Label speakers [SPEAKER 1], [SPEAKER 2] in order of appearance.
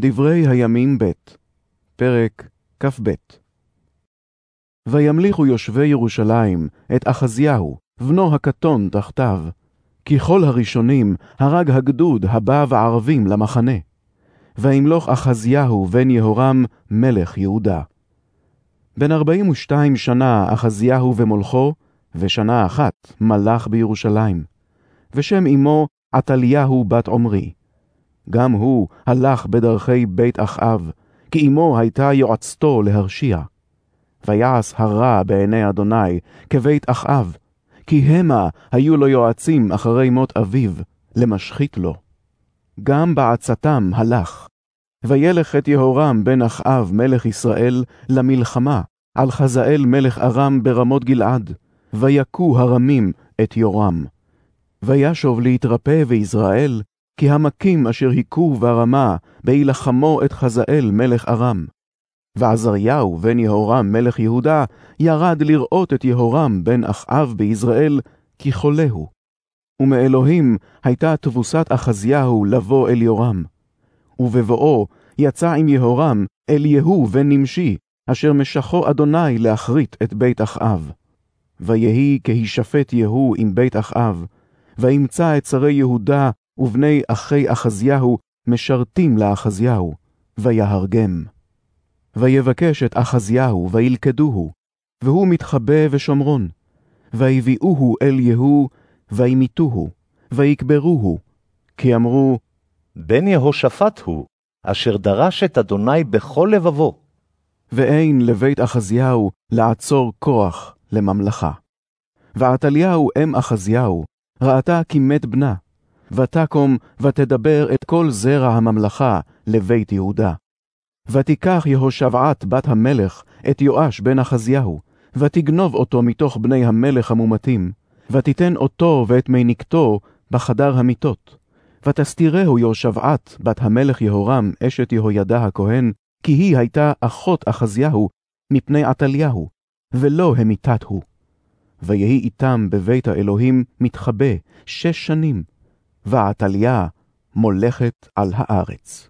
[SPEAKER 1] דברי הימים ב', פרק כ"ב. וימליכו יושבי ירושלים את אחזיהו, בנו הקטון תחתיו, כי כל הראשונים הרג הגדוד הבא וערבים למחנה. וימלוך אחזיהו בן יהורם מלך יהודה. בן ארבעים ושתיים שנה אחזיהו ומולכו, ושנה אחת מלך בירושלים. ושם אמו עתליהו בת עמרי. גם הוא הלך בדרכי בית אחאב, כי אמו הייתה יועצתו להרשיע. ויעש הרע בעיני אדוני כבית אחאב, כי המה היו לו יועצים אחרי מות אביו, למשחית לו. גם בעצתם הלך. וילך את יהורם בן אחאב מלך ישראל למלחמה על חזאל מלך ארם ברמות גלעד, ויכו הרמים את יורם. וישוב להתרפא ביזרעאל, כי המכים אשר היכו ברמה, בהילחמו את חזאל מלך ארם. ועזריהו בן יהורם מלך יהודה, ירד לראות את יהורם בן אחאב ביזרעאל, כי חולהו. ומאלוהים הייתה תבוסת אחזיהו לבוא אל יורם. ובבואו יצא עם יהורם אל יהוא בן נמשי, אשר משכו אדוני להכרית את בית אחאב. ויהי כהישפט יהוא עם בית אחאב, וימצא את שרי יהודה ובני אחי אחזיהו משרתים לאחזיהו, ויהרגם. ויבקש את אחזיהו, וילכדוהו, והוא מתחבא בשומרון. ויביאוהו אל יהוא, וימיתוהו, ויקברוהו, כי אמרו,
[SPEAKER 2] בן יהושפט הוא, אשר דרש את אדוני בכל לבבו.
[SPEAKER 1] ואין לבית אחזיהו לעצור כוח לממלכה. ועתליהו אם אחזיהו, ראתה כי מת בנה, ותקום ותדבר את כל זרע הממלכה לבית יהודה. ותיקח יהושבעת בת המלך את יואש בן אחזיהו, ותגנוב אותו מתוך בני המלך המומתים, ותיתן אותו ואת מניקתו בחדר המיטות. ותסתירהו יהושבעת בת המלך יהורם אשת יהוידע הכהן, כי היא הייתה אחות אחזיהו מפני עתליהו, ולא המיתת הוא. ויהי איתם בבית האלוהים מתחבא שש שנים, ועתליה מולכת על הארץ.